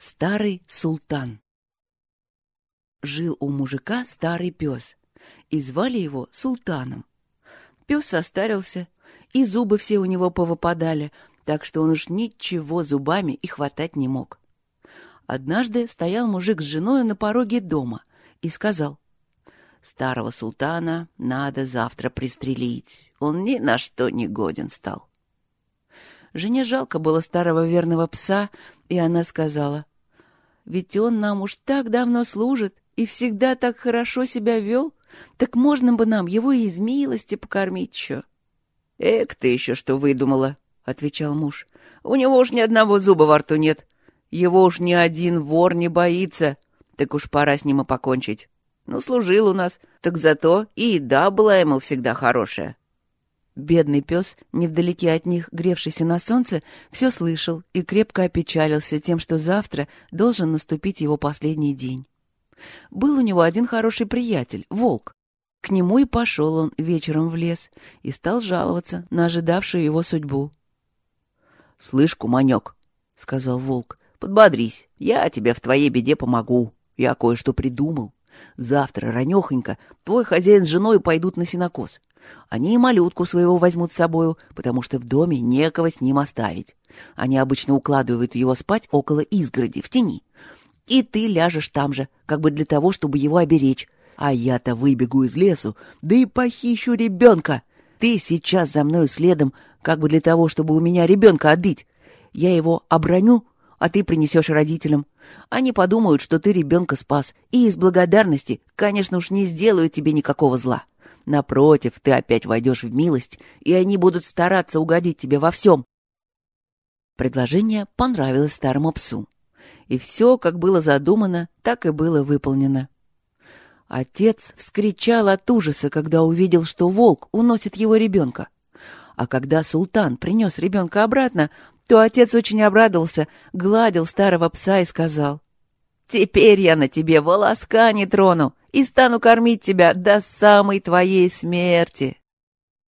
Старый султан Жил у мужика старый пес, и звали его Султаном. Пес состарился, и зубы все у него повыпадали, так что он уж ничего зубами и хватать не мог. Однажды стоял мужик с женой на пороге дома и сказал, «Старого султана надо завтра пристрелить, он ни на что не годен стал». Жене жалко было старого верного пса, и она сказала, «Ведь он нам уж так давно служит и всегда так хорошо себя вел, так можно бы нам его из милости покормить еще». «Эк, ты еще что выдумала?» — отвечал муж. «У него уж ни одного зуба во рту нет. Его уж ни один вор не боится. Так уж пора с ним и покончить. Ну, служил у нас, так зато и еда была ему всегда хорошая». Бедный пес, невдалеке от них, гревшийся на солнце, все слышал и крепко опечалился тем, что завтра должен наступить его последний день. Был у него один хороший приятель, волк. К нему и пошел он вечером в лес и стал жаловаться на ожидавшую его судьбу. — Слышь, куманек, — сказал волк, — подбодрись, я тебе в твоей беде помогу. Я кое-что придумал. Завтра, ранехонько, твой хозяин с женой пойдут на сенокос. Они и малютку своего возьмут с собою, потому что в доме некого с ним оставить. Они обычно укладывают его спать около изгороди, в тени. И ты ляжешь там же, как бы для того, чтобы его оберечь. А я-то выбегу из лесу, да и похищу ребенка. Ты сейчас за мною следом, как бы для того, чтобы у меня ребенка отбить. Я его оброню, а ты принесешь родителям. Они подумают, что ты ребенка спас, и из благодарности, конечно уж, не сделают тебе никакого зла. Напротив, ты опять войдешь в милость, и они будут стараться угодить тебе во всем. Предложение понравилось старому псу. И все, как было задумано, так и было выполнено. Отец вскричал от ужаса, когда увидел, что волк уносит его ребенка. А когда султан принес ребенка обратно, то отец очень обрадовался, гладил старого пса и сказал, «Теперь я на тебе волоска не трону и стану кормить тебя до самой твоей смерти».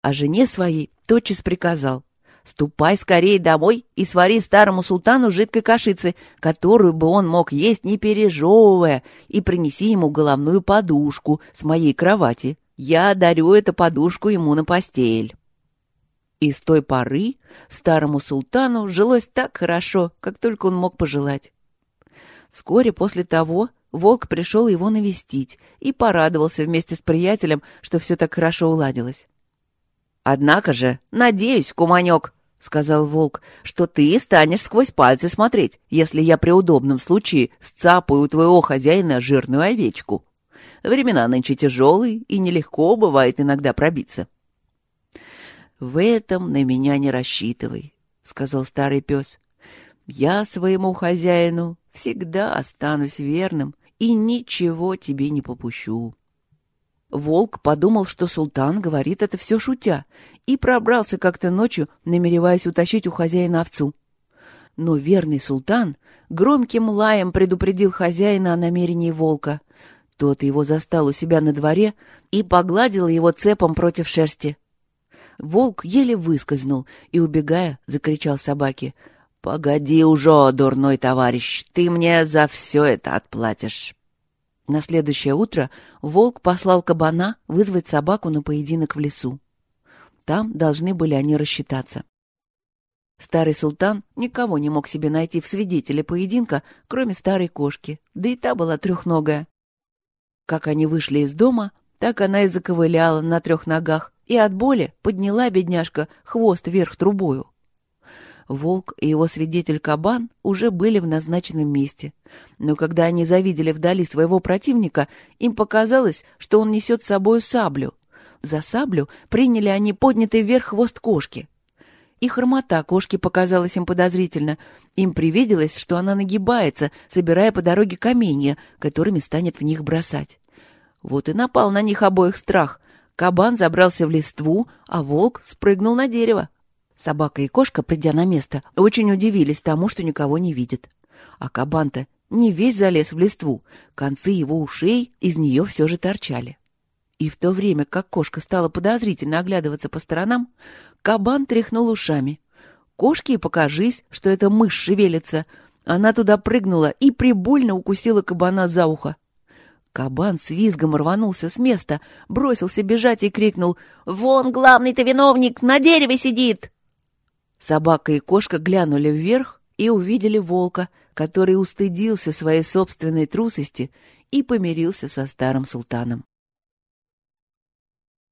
А жене своей тотчас приказал, «Ступай скорее домой и свари старому султану жидкой кашицы, которую бы он мог есть, не пережевывая, и принеси ему головную подушку с моей кровати. Я дарю эту подушку ему на постель». И с той поры старому султану жилось так хорошо, как только он мог пожелать. Вскоре после того волк пришел его навестить и порадовался вместе с приятелем, что все так хорошо уладилось. «Однако же, надеюсь, куманек», — сказал волк, — «что ты станешь сквозь пальцы смотреть, если я при удобном случае сцапаю у твоего хозяина жирную овечку. Времена нынче тяжелые, и нелегко бывает иногда пробиться. «В этом на меня не рассчитывай», — сказал старый пес. «Я своему хозяину всегда останусь верным и ничего тебе не попущу». Волк подумал, что султан говорит это все шутя, и пробрался как-то ночью, намереваясь утащить у хозяина овцу. Но верный султан громким лаем предупредил хозяина о намерении волка. Тот его застал у себя на дворе и погладил его цепом против шерсти. Волк еле выскользнул и, убегая, закричал собаке. «Погоди уже, дурной товарищ, ты мне за все это отплатишь». На следующее утро волк послал кабана вызвать собаку на поединок в лесу. Там должны были они рассчитаться. Старый султан никого не мог себе найти в свидетеле поединка, кроме старой кошки, да и та была трехногая. Как они вышли из дома, так она и заковыляла на трех ногах, и от боли подняла бедняжка хвост вверх трубою. Волк и его свидетель Кабан уже были в назначенном месте. Но когда они завидели вдали своего противника, им показалось, что он несет с собой саблю. За саблю приняли они поднятый вверх хвост кошки. И хромота кошки показалась им подозрительно. Им привиделось, что она нагибается, собирая по дороге каменья, которыми станет в них бросать. Вот и напал на них обоих страх, Кабан забрался в листву, а волк спрыгнул на дерево. Собака и кошка, придя на место, очень удивились тому, что никого не видят. А кабан-то не весь залез в листву, концы его ушей из нее все же торчали. И в то время, как кошка стала подозрительно оглядываться по сторонам, кабан тряхнул ушами. Кошке покажись, что это мышь шевелится, Она туда прыгнула и прибольно укусила кабана за ухо. Кабан с визгом рванулся с места, бросился бежать и крикнул «Вон главный-то виновник, на дереве сидит!» Собака и кошка глянули вверх и увидели волка, который устыдился своей собственной трусости и помирился со старым султаном.